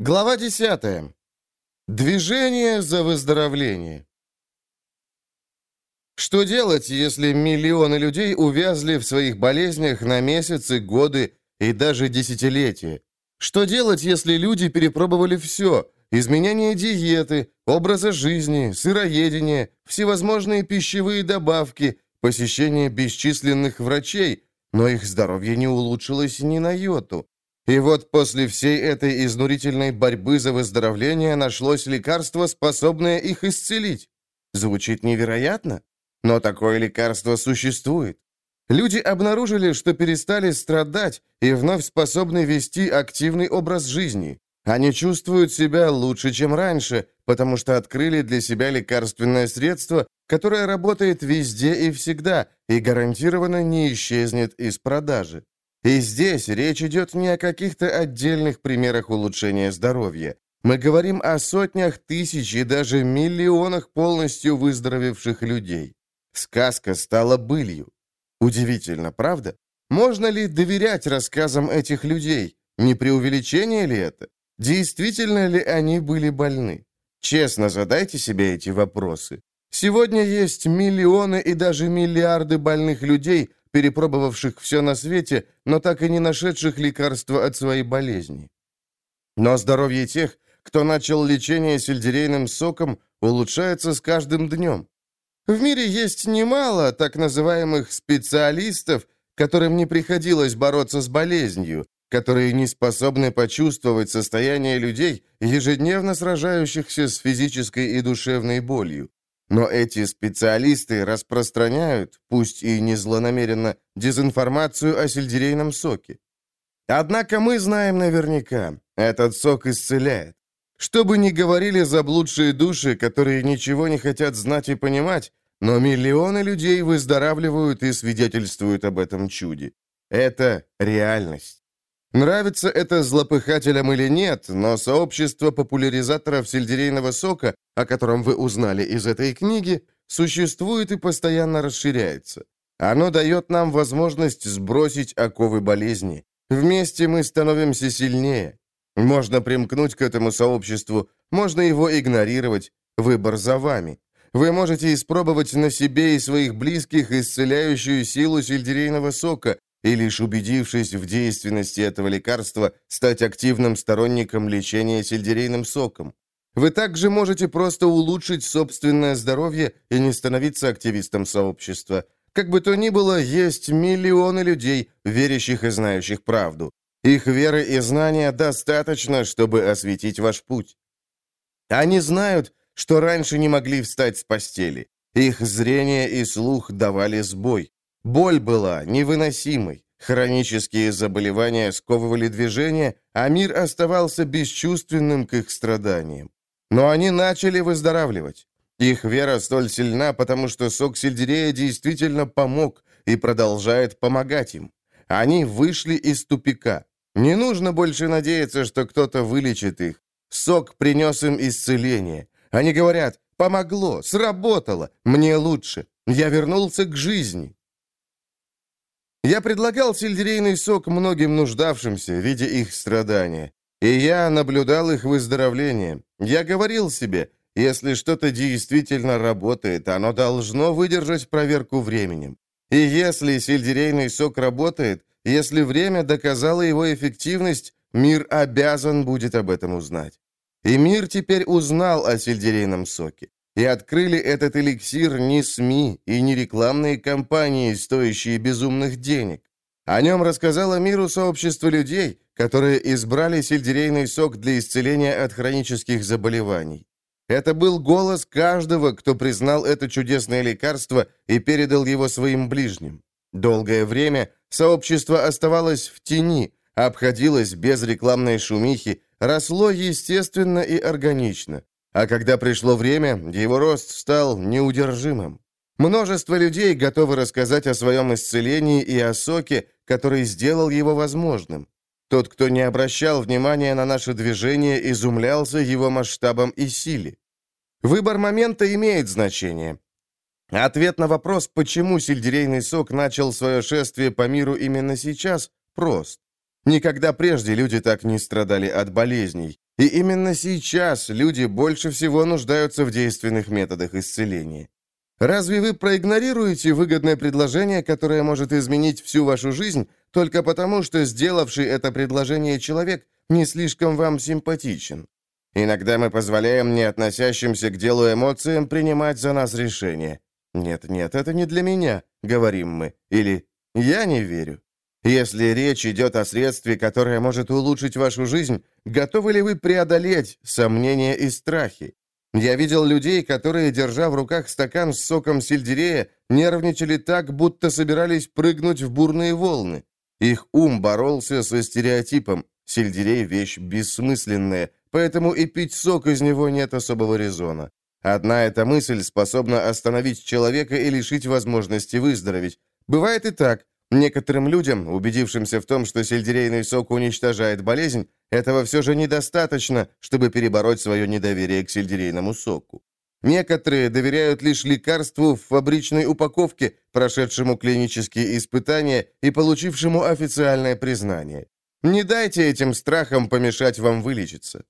Глава 10. Движение за выздоровление. Что делать, если миллионы людей увязли в своих болезнях на месяцы, годы и даже десятилетия? Что делать, если люди перепробовали все? Изменение диеты, образа жизни, сыроедение, всевозможные пищевые добавки, посещение бесчисленных врачей, но их здоровье не улучшилось ни на йоту. И вот после всей этой изнурительной борьбы за выздоровление нашлось лекарство, способное их исцелить. Звучит невероятно, но такое лекарство существует. Люди обнаружили, что перестали страдать и вновь способны вести активный образ жизни. Они чувствуют себя лучше, чем раньше, потому что открыли для себя лекарственное средство, которое работает везде и всегда и гарантированно не исчезнет из продажи. И здесь речь идет не о каких-то отдельных примерах улучшения здоровья. Мы говорим о сотнях тысяч и даже миллионах полностью выздоровевших людей. Сказка стала былью. Удивительно, правда? Можно ли доверять рассказам этих людей? Не преувеличение ли это? Действительно ли они были больны? Честно задайте себе эти вопросы. Сегодня есть миллионы и даже миллиарды больных людей, перепробовавших все на свете, но так и не нашедших лекарства от своей болезни. Но здоровье тех, кто начал лечение сельдерейным соком, улучшается с каждым днем. В мире есть немало так называемых специалистов, которым не приходилось бороться с болезнью, которые не способны почувствовать состояние людей, ежедневно сражающихся с физической и душевной болью. Но эти специалисты распространяют, пусть и не злонамеренно, дезинформацию о сельдерейном соке. Однако мы знаем наверняка, этот сок исцеляет. Что бы ни говорили заблудшие души, которые ничего не хотят знать и понимать, но миллионы людей выздоравливают и свидетельствуют об этом чуде. Это реальность. Нравится это злопыхателям или нет, но сообщество популяризаторов сельдерейного сока, о котором вы узнали из этой книги, существует и постоянно расширяется. Оно дает нам возможность сбросить оковы болезни. Вместе мы становимся сильнее. Можно примкнуть к этому сообществу, можно его игнорировать. Выбор за вами. Вы можете испробовать на себе и своих близких исцеляющую силу сельдерейного сока, и лишь убедившись в действенности этого лекарства, стать активным сторонником лечения сельдерейным соком. Вы также можете просто улучшить собственное здоровье и не становиться активистом сообщества. Как бы то ни было, есть миллионы людей, верящих и знающих правду. Их веры и знания достаточно, чтобы осветить ваш путь. Они знают, что раньше не могли встать с постели. Их зрение и слух давали сбой. Боль была невыносимой, хронические заболевания сковывали движение, а мир оставался бесчувственным к их страданиям. Но они начали выздоравливать. Их вера столь сильна, потому что сок сельдерея действительно помог и продолжает помогать им. Они вышли из тупика. Не нужно больше надеяться, что кто-то вылечит их. Сок принес им исцеление. Они говорят, помогло, сработало, мне лучше. Я вернулся к жизни. Я предлагал сельдерейный сок многим нуждавшимся, видя их страдания. И я наблюдал их выздоровление. Я говорил себе, если что-то действительно работает, оно должно выдержать проверку временем. И если сельдерейный сок работает, если время доказало его эффективность, мир обязан будет об этом узнать. И мир теперь узнал о сельдерейном соке. И открыли этот эликсир не СМИ и не рекламные кампании, стоящие безумных денег. О нем рассказало миру сообщество людей, которые избрали сельдерейный сок для исцеления от хронических заболеваний. Это был голос каждого, кто признал это чудесное лекарство и передал его своим ближним. Долгое время сообщество оставалось в тени, обходилось без рекламной шумихи, росло естественно и органично. А когда пришло время, его рост стал неудержимым. Множество людей готовы рассказать о своем исцелении и о соке, который сделал его возможным. Тот, кто не обращал внимания на наше движение, изумлялся его масштабом и силе. Выбор момента имеет значение. Ответ на вопрос, почему сельдерейный сок начал свое шествие по миру именно сейчас, прост. Никогда прежде люди так не страдали от болезней. И именно сейчас люди больше всего нуждаются в действенных методах исцеления. Разве вы проигнорируете выгодное предложение, которое может изменить всю вашу жизнь, только потому, что сделавший это предложение человек не слишком вам симпатичен? Иногда мы позволяем не относящимся к делу эмоциям принимать за нас решения. «Нет, нет, это не для меня», — говорим мы. Или «Я не верю». Если речь идет о средстве, которое может улучшить вашу жизнь, готовы ли вы преодолеть сомнения и страхи? Я видел людей, которые, держа в руках стакан с соком сельдерея, нервничали так, будто собирались прыгнуть в бурные волны. Их ум боролся со стереотипом. Сельдерей – вещь бессмысленная, поэтому и пить сок из него нет особого резона. Одна эта мысль способна остановить человека и лишить возможности выздороветь. Бывает и так. Некоторым людям, убедившимся в том, что сельдерейный сок уничтожает болезнь, этого все же недостаточно, чтобы перебороть свое недоверие к сельдерейному соку. Некоторые доверяют лишь лекарству в фабричной упаковке, прошедшему клинические испытания и получившему официальное признание. Не дайте этим страхам помешать вам вылечиться.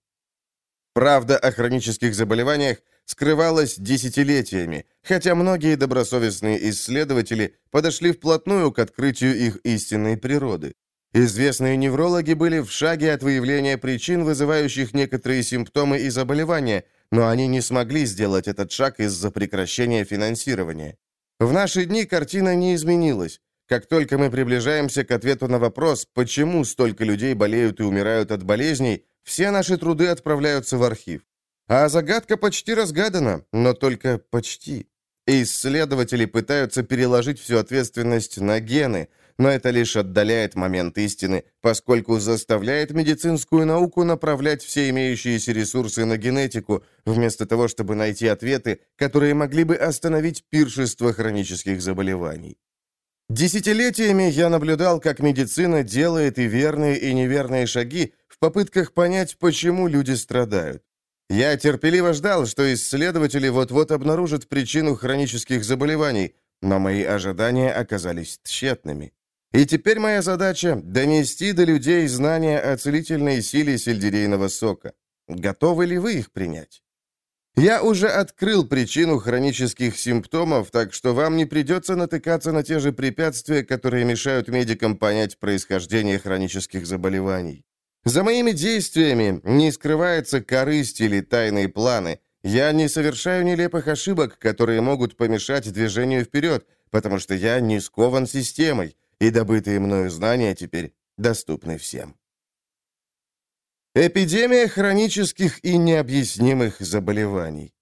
Правда о хронических заболеваниях скрывалась десятилетиями, хотя многие добросовестные исследователи подошли вплотную к открытию их истинной природы. Известные неврологи были в шаге от выявления причин, вызывающих некоторые симптомы и заболевания, но они не смогли сделать этот шаг из-за прекращения финансирования. В наши дни картина не изменилась. Как только мы приближаемся к ответу на вопрос, почему столько людей болеют и умирают от болезней, все наши труды отправляются в архив. А загадка почти разгадана, но только почти. Исследователи пытаются переложить всю ответственность на гены, но это лишь отдаляет момент истины, поскольку заставляет медицинскую науку направлять все имеющиеся ресурсы на генетику, вместо того, чтобы найти ответы, которые могли бы остановить пиршество хронических заболеваний. Десятилетиями я наблюдал, как медицина делает и верные, и неверные шаги в попытках понять, почему люди страдают. Я терпеливо ждал, что исследователи вот-вот обнаружат причину хронических заболеваний, но мои ожидания оказались тщетными. И теперь моя задача — донести до людей знания о целительной силе сельдерейного сока. Готовы ли вы их принять? Я уже открыл причину хронических симптомов, так что вам не придется натыкаться на те же препятствия, которые мешают медикам понять происхождение хронических заболеваний. За моими действиями не скрывается корысть или тайные планы. Я не совершаю нелепых ошибок, которые могут помешать движению вперед, потому что я не скован системой, и добытые мною знания теперь доступны всем. Эпидемия хронических и необъяснимых заболеваний.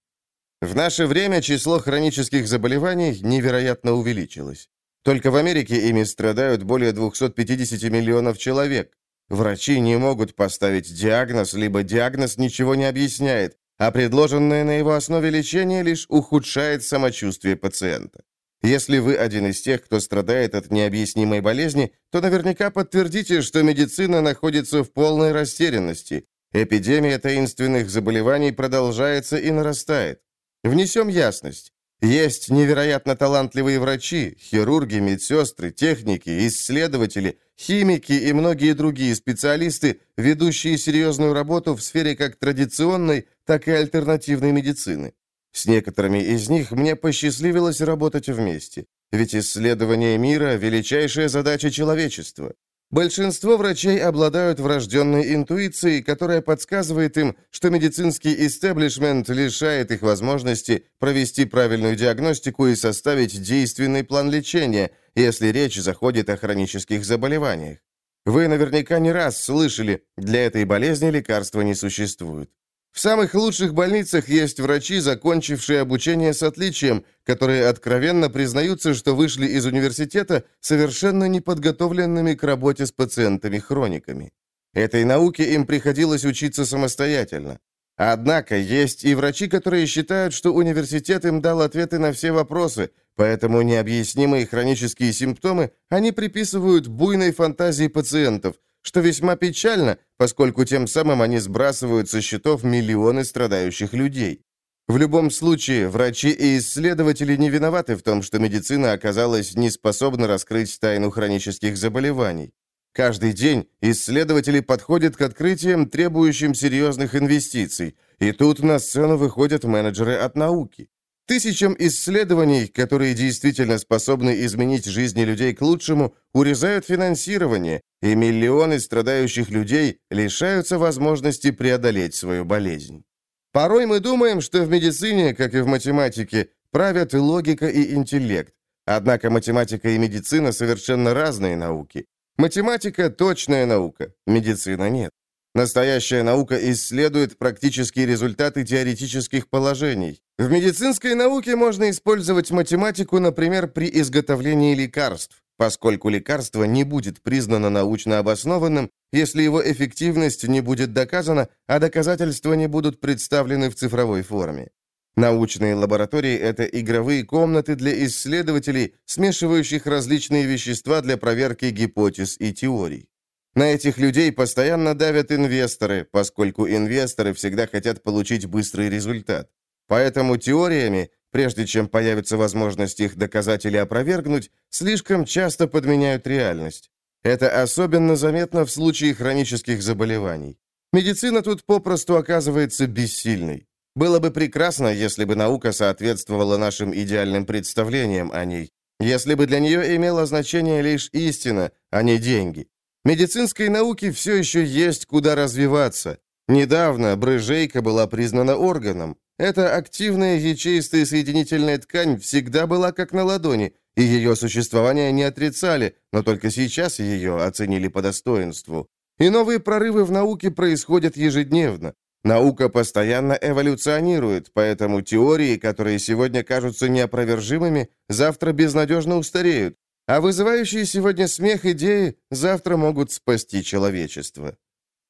В наше время число хронических заболеваний невероятно увеличилось. Только в Америке ими страдают более 250 миллионов человек. Врачи не могут поставить диагноз, либо диагноз ничего не объясняет, а предложенное на его основе лечение лишь ухудшает самочувствие пациента. Если вы один из тех, кто страдает от необъяснимой болезни, то наверняка подтвердите, что медицина находится в полной растерянности. Эпидемия таинственных заболеваний продолжается и нарастает. Внесем ясность. Есть невероятно талантливые врачи, хирурги, медсестры, техники, исследователи, химики и многие другие специалисты, ведущие серьезную работу в сфере как традиционной, так и альтернативной медицины. С некоторыми из них мне посчастливилось работать вместе, ведь исследование мира – величайшая задача человечества. Большинство врачей обладают врожденной интуицией, которая подсказывает им, что медицинский истеблишмент лишает их возможности провести правильную диагностику и составить действенный план лечения, если речь заходит о хронических заболеваниях. Вы наверняка не раз слышали, для этой болезни лекарства не существует. В самых лучших больницах есть врачи, закончившие обучение с отличием, которые откровенно признаются, что вышли из университета совершенно неподготовленными к работе с пациентами-хрониками. Этой науке им приходилось учиться самостоятельно. Однако есть и врачи, которые считают, что университет им дал ответы на все вопросы, поэтому необъяснимые хронические симптомы они приписывают буйной фантазии пациентов – что весьма печально, поскольку тем самым они сбрасывают со счетов миллионы страдающих людей. В любом случае, врачи и исследователи не виноваты в том, что медицина оказалась не способна раскрыть тайну хронических заболеваний. Каждый день исследователи подходят к открытиям, требующим серьезных инвестиций, и тут на сцену выходят менеджеры от науки. Тысячам исследований, которые действительно способны изменить жизни людей к лучшему, урезают финансирование, и миллионы страдающих людей лишаются возможности преодолеть свою болезнь. Порой мы думаем, что в медицине, как и в математике, правят логика и интеллект. Однако математика и медицина совершенно разные науки. Математика – точная наука, медицина нет. Настоящая наука исследует практические результаты теоретических положений. В медицинской науке можно использовать математику, например, при изготовлении лекарств, поскольку лекарство не будет признано научно обоснованным, если его эффективность не будет доказана, а доказательства не будут представлены в цифровой форме. Научные лаборатории – это игровые комнаты для исследователей, смешивающих различные вещества для проверки гипотез и теорий. На этих людей постоянно давят инвесторы, поскольку инвесторы всегда хотят получить быстрый результат. Поэтому теориями, прежде чем появится возможность их доказать или опровергнуть, слишком часто подменяют реальность. Это особенно заметно в случае хронических заболеваний. Медицина тут попросту оказывается бессильной. Было бы прекрасно, если бы наука соответствовала нашим идеальным представлениям о ней, если бы для нее имело значение лишь истина, а не деньги. Медицинской науке все еще есть куда развиваться. Недавно брыжейка была признана органом. Эта активная ячеистая соединительная ткань всегда была как на ладони, и ее существование не отрицали, но только сейчас ее оценили по достоинству. И новые прорывы в науке происходят ежедневно. Наука постоянно эволюционирует, поэтому теории, которые сегодня кажутся неопровержимыми, завтра безнадежно устареют, а вызывающие сегодня смех идеи завтра могут спасти человечество.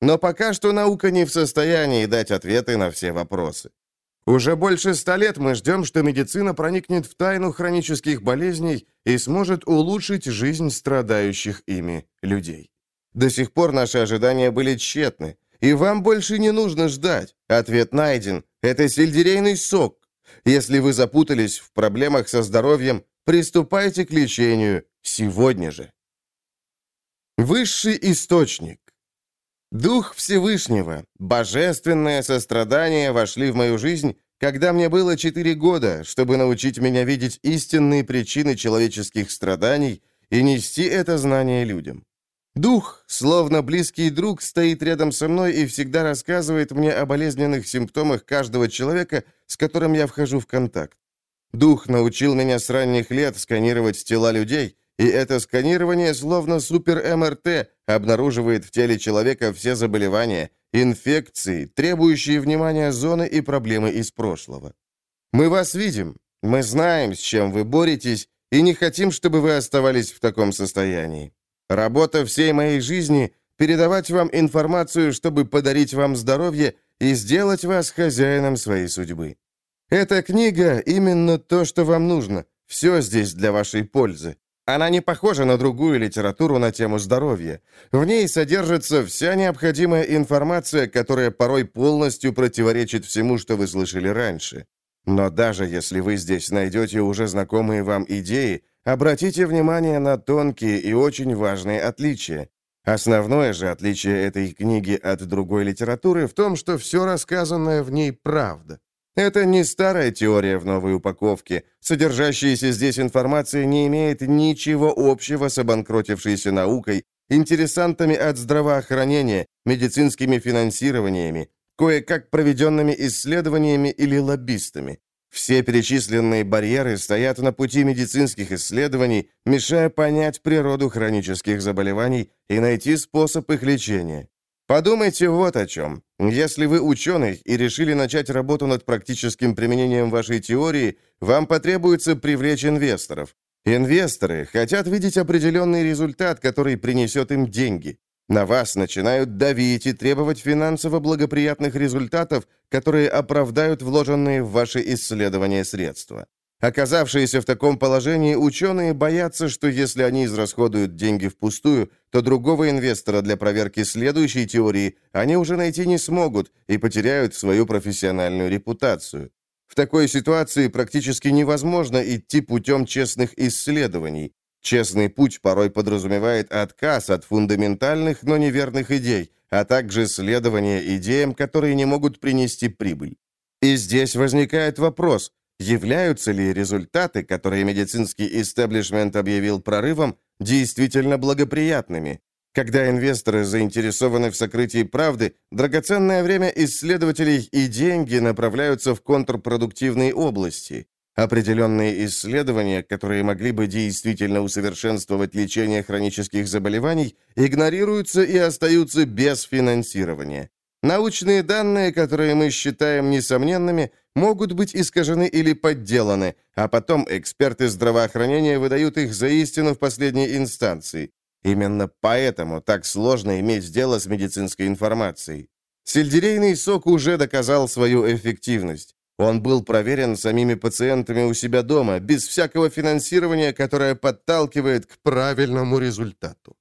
Но пока что наука не в состоянии дать ответы на все вопросы. Уже больше ста лет мы ждем, что медицина проникнет в тайну хронических болезней и сможет улучшить жизнь страдающих ими людей. До сих пор наши ожидания были тщетны, и вам больше не нужно ждать. Ответ найден. Это сельдерейный сок. Если вы запутались в проблемах со здоровьем, Приступайте к лечению сегодня же. Высший источник. Дух Всевышнего, божественное сострадание вошли в мою жизнь, когда мне было четыре года, чтобы научить меня видеть истинные причины человеческих страданий и нести это знание людям. Дух, словно близкий друг, стоит рядом со мной и всегда рассказывает мне о болезненных симптомах каждого человека, с которым я вхожу в контакт. Дух научил меня с ранних лет сканировать тела людей, и это сканирование, словно супер-МРТ, обнаруживает в теле человека все заболевания, инфекции, требующие внимания зоны и проблемы из прошлого. Мы вас видим, мы знаем, с чем вы боретесь, и не хотим, чтобы вы оставались в таком состоянии. Работа всей моей жизни — передавать вам информацию, чтобы подарить вам здоровье и сделать вас хозяином своей судьбы. Эта книга — именно то, что вам нужно. Все здесь для вашей пользы. Она не похожа на другую литературу на тему здоровья. В ней содержится вся необходимая информация, которая порой полностью противоречит всему, что вы слышали раньше. Но даже если вы здесь найдете уже знакомые вам идеи, обратите внимание на тонкие и очень важные отличия. Основное же отличие этой книги от другой литературы в том, что все рассказанное в ней правда. Это не старая теория в новой упаковке. Содержащаяся здесь информация не имеет ничего общего с обанкротившейся наукой, интересантами от здравоохранения, медицинскими финансированиями, кое-как проведенными исследованиями или лоббистами. Все перечисленные барьеры стоят на пути медицинских исследований, мешая понять природу хронических заболеваний и найти способ их лечения. Подумайте вот о чем. Если вы ученый и решили начать работу над практическим применением вашей теории, вам потребуется привлечь инвесторов. Инвесторы хотят видеть определенный результат, который принесет им деньги. На вас начинают давить и требовать финансово благоприятных результатов, которые оправдают вложенные в ваши исследования средства. Оказавшиеся в таком положении ученые боятся, что если они израсходуют деньги впустую, то другого инвестора для проверки следующей теории они уже найти не смогут и потеряют свою профессиональную репутацию. В такой ситуации практически невозможно идти путем честных исследований. Честный путь порой подразумевает отказ от фундаментальных, но неверных идей, а также следование идеям, которые не могут принести прибыль. И здесь возникает вопрос, являются ли результаты, которые медицинский истеблишмент объявил прорывом, действительно благоприятными? Когда инвесторы заинтересованы в сокрытии правды, драгоценное время исследователей и деньги направляются в контрпродуктивные области. Определенные исследования, которые могли бы действительно усовершенствовать лечение хронических заболеваний, игнорируются и остаются без финансирования. Научные данные, которые мы считаем несомненными, могут быть искажены или подделаны, а потом эксперты здравоохранения выдают их за истину в последней инстанции. Именно поэтому так сложно иметь дело с медицинской информацией. Сельдерейный сок уже доказал свою эффективность. Он был проверен самими пациентами у себя дома, без всякого финансирования, которое подталкивает к правильному результату.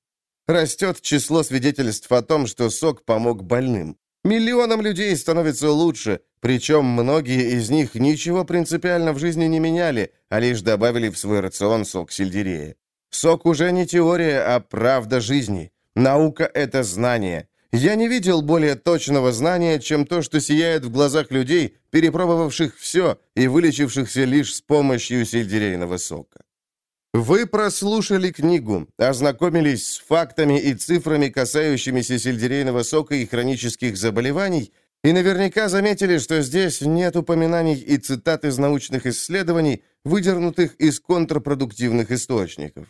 Растет число свидетельств о том, что сок помог больным. Миллионам людей становится лучше, причем многие из них ничего принципиально в жизни не меняли, а лишь добавили в свой рацион сок сельдерея. Сок уже не теория, а правда жизни. Наука — это знание. Я не видел более точного знания, чем то, что сияет в глазах людей, перепробовавших все и вылечившихся лишь с помощью сельдерейного сока. Вы прослушали книгу, ознакомились с фактами и цифрами, касающимися сельдерейного сока и хронических заболеваний, и наверняка заметили, что здесь нет упоминаний и цитат из научных исследований, выдернутых из контрпродуктивных источников.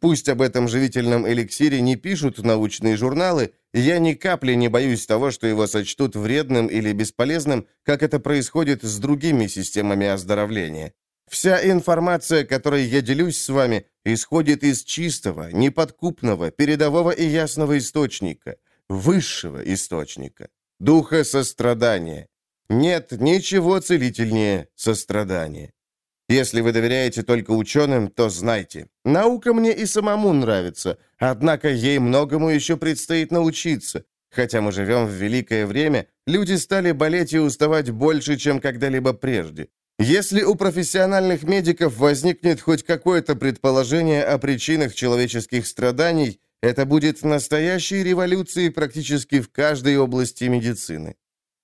Пусть об этом живительном эликсире не пишут научные журналы, я ни капли не боюсь того, что его сочтут вредным или бесполезным, как это происходит с другими системами оздоровления. Вся информация, которой я делюсь с вами, исходит из чистого, неподкупного, передового и ясного источника, высшего источника, духа сострадания. Нет ничего целительнее сострадания. Если вы доверяете только ученым, то знайте, наука мне и самому нравится, однако ей многому еще предстоит научиться. Хотя мы живем в великое время, люди стали болеть и уставать больше, чем когда-либо прежде. Если у профессиональных медиков возникнет хоть какое-то предположение о причинах человеческих страданий, это будет настоящей революцией практически в каждой области медицины.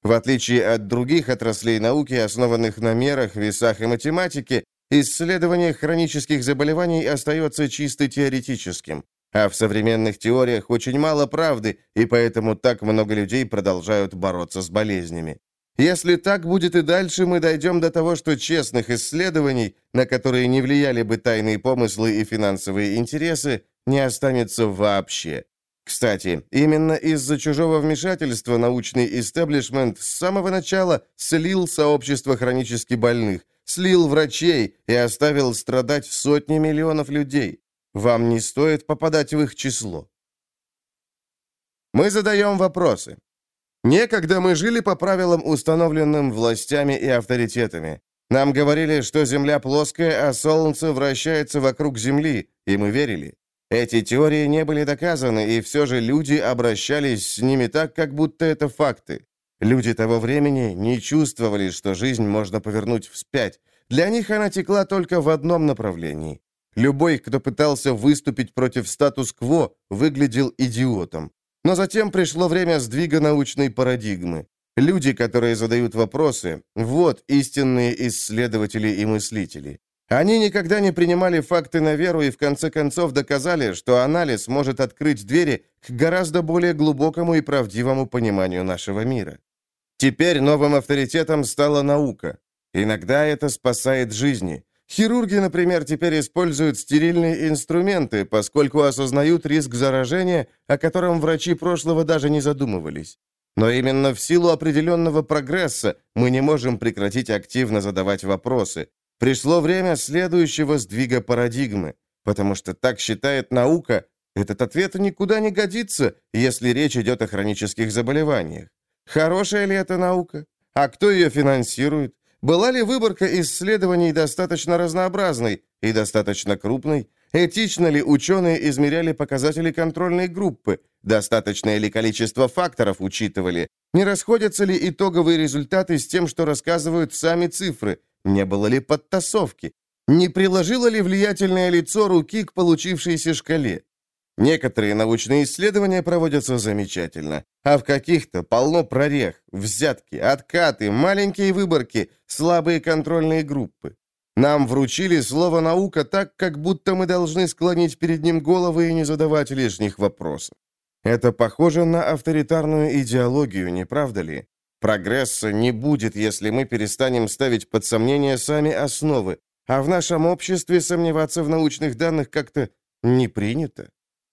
В отличие от других отраслей науки, основанных на мерах, весах и математике, исследование хронических заболеваний остается чисто теоретическим. А в современных теориях очень мало правды, и поэтому так много людей продолжают бороться с болезнями. Если так будет и дальше, мы дойдем до того, что честных исследований, на которые не влияли бы тайные помыслы и финансовые интересы, не останется вообще. Кстати, именно из-за чужого вмешательства научный истеблишмент с самого начала слил сообщество хронически больных, слил врачей и оставил страдать сотни миллионов людей. Вам не стоит попадать в их число. Мы задаем вопросы. Некогда мы жили по правилам, установленным властями и авторитетами. Нам говорили, что Земля плоская, а Солнце вращается вокруг Земли, и мы верили. Эти теории не были доказаны, и все же люди обращались с ними так, как будто это факты. Люди того времени не чувствовали, что жизнь можно повернуть вспять. Для них она текла только в одном направлении. Любой, кто пытался выступить против статус-кво, выглядел идиотом. Но затем пришло время сдвига научной парадигмы. Люди, которые задают вопросы, вот истинные исследователи и мыслители. Они никогда не принимали факты на веру и в конце концов доказали, что анализ может открыть двери к гораздо более глубокому и правдивому пониманию нашего мира. Теперь новым авторитетом стала наука. Иногда это спасает жизни. Хирурги, например, теперь используют стерильные инструменты, поскольку осознают риск заражения, о котором врачи прошлого даже не задумывались. Но именно в силу определенного прогресса мы не можем прекратить активно задавать вопросы, Пришло время следующего сдвига парадигмы, потому что так считает наука, этот ответ никуда не годится, если речь идет о хронических заболеваниях. Хорошая ли это наука? А кто ее финансирует? Была ли выборка исследований достаточно разнообразной и достаточно крупной? Этично ли ученые измеряли показатели контрольной группы? Достаточное ли количество факторов учитывали? Не расходятся ли итоговые результаты с тем, что рассказывают сами цифры? Не было ли подтасовки? Не приложило ли влиятельное лицо руки к получившейся шкале? Некоторые научные исследования проводятся замечательно, а в каких-то полно прорех, взятки, откаты, маленькие выборки, слабые контрольные группы. Нам вручили слово «наука» так, как будто мы должны склонить перед ним головы и не задавать лишних вопросов. Это похоже на авторитарную идеологию, не правда ли? Прогресса не будет, если мы перестанем ставить под сомнение сами основы, а в нашем обществе сомневаться в научных данных как-то не принято.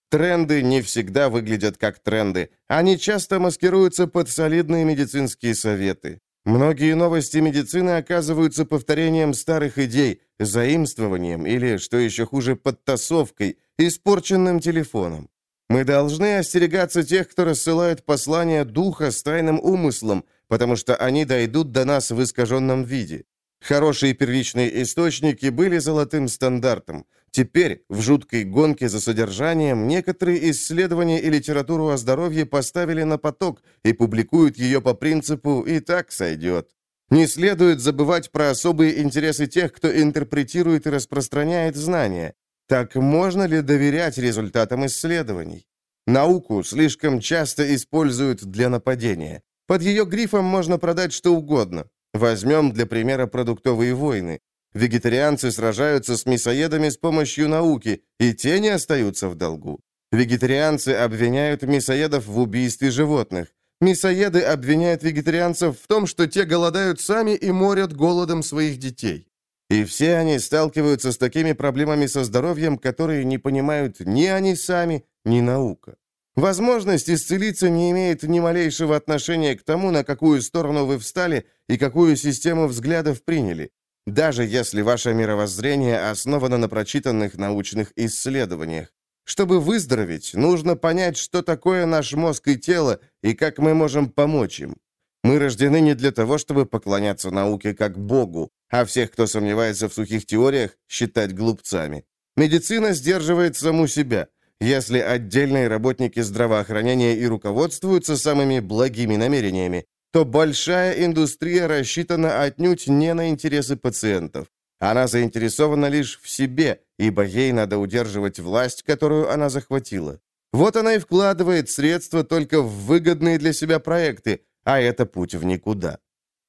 Тренды не всегда выглядят как тренды. Они часто маскируются под солидные медицинские советы. Многие новости медицины оказываются повторением старых идей, заимствованием или, что еще хуже, подтасовкой, испорченным телефоном. Мы должны остерегаться тех, кто рассылает послания духа с тайным умыслом, потому что они дойдут до нас в искаженном виде. Хорошие первичные источники были золотым стандартом. Теперь, в жуткой гонке за содержанием, некоторые исследования и литературу о здоровье поставили на поток и публикуют ее по принципу «и так сойдет». Не следует забывать про особые интересы тех, кто интерпретирует и распространяет знания. Так можно ли доверять результатам исследований? Науку слишком часто используют для нападения. Под ее грифом можно продать что угодно. Возьмем для примера продуктовые войны. Вегетарианцы сражаются с мясоедами с помощью науки, и те не остаются в долгу. Вегетарианцы обвиняют мясоедов в убийстве животных. Мясоеды обвиняют вегетарианцев в том, что те голодают сами и морят голодом своих детей. И все они сталкиваются с такими проблемами со здоровьем, которые не понимают ни они сами, ни наука. Возможность исцелиться не имеет ни малейшего отношения к тому, на какую сторону вы встали и какую систему взглядов приняли даже если ваше мировоззрение основано на прочитанных научных исследованиях. Чтобы выздороветь, нужно понять, что такое наш мозг и тело, и как мы можем помочь им. Мы рождены не для того, чтобы поклоняться науке как Богу, а всех, кто сомневается в сухих теориях, считать глупцами. Медицина сдерживает саму себя. Если отдельные работники здравоохранения и руководствуются самыми благими намерениями, то большая индустрия рассчитана отнюдь не на интересы пациентов. Она заинтересована лишь в себе, ибо ей надо удерживать власть, которую она захватила. Вот она и вкладывает средства только в выгодные для себя проекты, а это путь в никуда.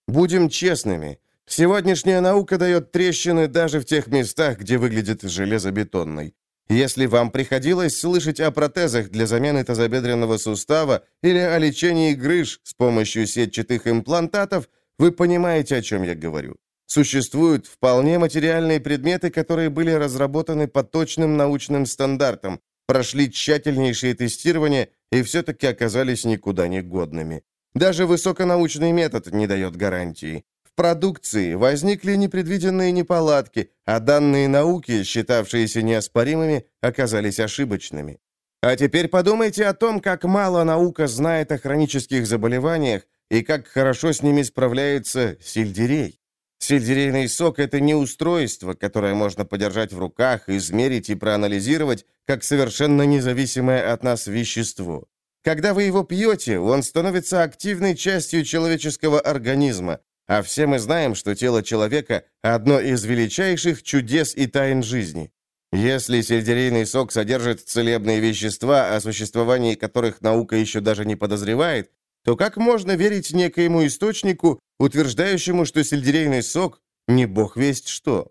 Будем честными. Сегодняшняя наука дает трещины даже в тех местах, где выглядит железобетонной. Если вам приходилось слышать о протезах для замены тазобедренного сустава или о лечении грыж с помощью сетчатых имплантатов, вы понимаете, о чем я говорю. Существуют вполне материальные предметы, которые были разработаны по точным научным стандартам, прошли тщательнейшие тестирования и все-таки оказались никуда не годными. Даже высоконаучный метод не дает гарантии продукции возникли непредвиденные неполадки, а данные науки, считавшиеся неоспоримыми, оказались ошибочными. А теперь подумайте о том, как мало наука знает о хронических заболеваниях и как хорошо с ними справляется сельдерей. Сельдерейный сок – это не устройство, которое можно подержать в руках, измерить и проанализировать, как совершенно независимое от нас вещество. Когда вы его пьете, он становится активной частью человеческого организма, а все мы знаем, что тело человека – одно из величайших чудес и тайн жизни. Если сельдерейный сок содержит целебные вещества, о существовании которых наука еще даже не подозревает, то как можно верить некоему источнику, утверждающему, что сельдерейный сок – не бог весть что?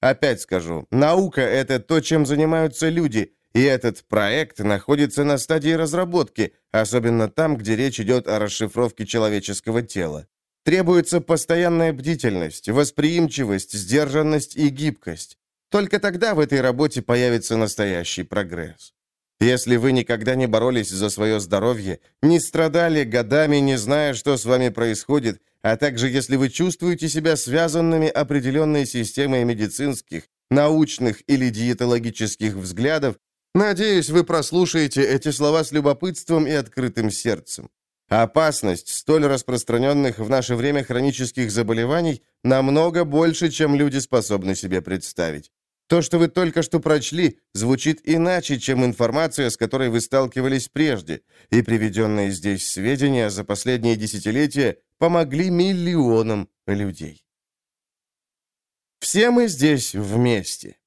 Опять скажу, наука – это то, чем занимаются люди, и этот проект находится на стадии разработки, особенно там, где речь идет о расшифровке человеческого тела. Требуется постоянная бдительность, восприимчивость, сдержанность и гибкость. Только тогда в этой работе появится настоящий прогресс. Если вы никогда не боролись за свое здоровье, не страдали годами, не зная, что с вами происходит, а также если вы чувствуете себя связанными определенной системой медицинских, научных или диетологических взглядов, надеюсь, вы прослушаете эти слова с любопытством и открытым сердцем. Опасность столь распространенных в наше время хронических заболеваний намного больше, чем люди способны себе представить. То, что вы только что прочли, звучит иначе, чем информация, с которой вы сталкивались прежде, и приведенные здесь сведения за последние десятилетия помогли миллионам людей. Все мы здесь вместе.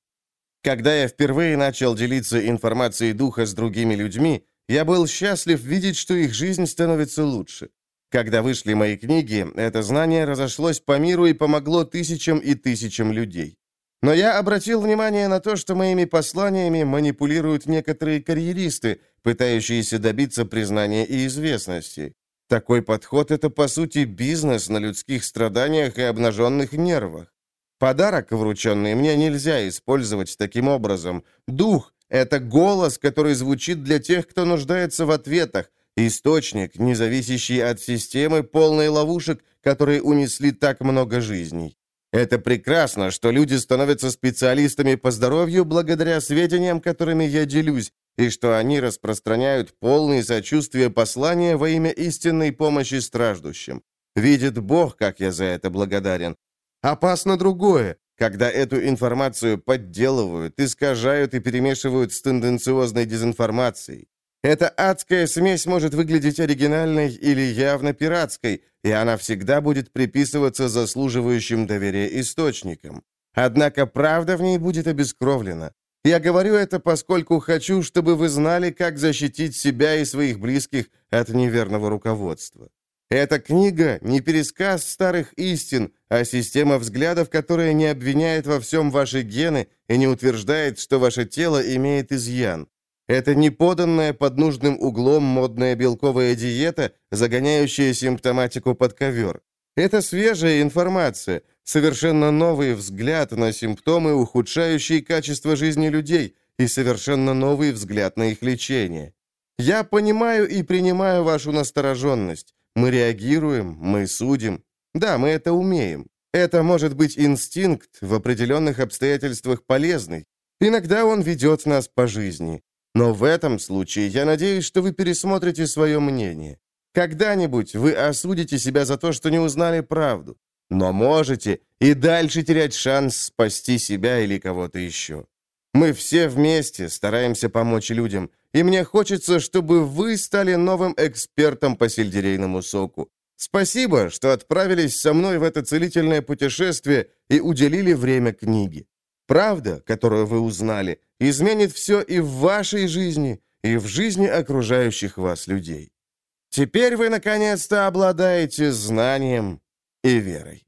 Когда я впервые начал делиться информацией духа с другими людьми, я был счастлив видеть, что их жизнь становится лучше. Когда вышли мои книги, это знание разошлось по миру и помогло тысячам и тысячам людей. Но я обратил внимание на то, что моими посланиями манипулируют некоторые карьеристы, пытающиеся добиться признания и известности. Такой подход — это, по сути, бизнес на людских страданиях и обнаженных нервах. Подарок, врученный мне, нельзя использовать таким образом. Дух — это голос, который звучит для тех, кто нуждается в ответах, источник, не зависящий от системы, полной ловушек, которые унесли так много жизней. Это прекрасно, что люди становятся специалистами по здоровью благодаря сведениям, которыми я делюсь, и что они распространяют полные сочувствие послания во имя истинной помощи страждущим. Видит Бог, как я за это благодарен. Опасно другое, когда эту информацию подделывают, искажают и перемешивают с тенденциозной дезинформацией. Эта адская смесь может выглядеть оригинальной или явно пиратской, и она всегда будет приписываться заслуживающим доверия источникам. Однако правда в ней будет обескровлена. Я говорю это, поскольку хочу, чтобы вы знали, как защитить себя и своих близких от неверного руководства. Эта книга не пересказ старых истин, а система взглядов, которая не обвиняет во всем ваши гены и не утверждает, что ваше тело имеет изъян. Это не поданная под нужным углом модная белковая диета, загоняющая симптоматику под ковер. Это свежая информация, совершенно новый взгляд на симптомы, ухудшающие качество жизни людей, и совершенно новый взгляд на их лечение. Я понимаю и принимаю вашу настороженность. Мы реагируем, мы судим. Да, мы это умеем. Это может быть инстинкт, в определенных обстоятельствах полезный. Иногда он ведет нас по жизни. Но в этом случае я надеюсь, что вы пересмотрите свое мнение. Когда-нибудь вы осудите себя за то, что не узнали правду. Но можете и дальше терять шанс спасти себя или кого-то еще. Мы все вместе стараемся помочь людям, и мне хочется, чтобы вы стали новым экспертом по сельдерейному соку. Спасибо, что отправились со мной в это целительное путешествие и уделили время книге. Правда, которую вы узнали, изменит все и в вашей жизни, и в жизни окружающих вас людей. Теперь вы наконец-то обладаете знанием и верой.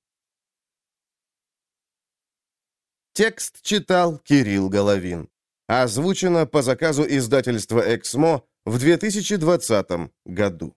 Текст читал Кирилл Головин. Озвучено по заказу издательства «Эксмо» в 2020 году.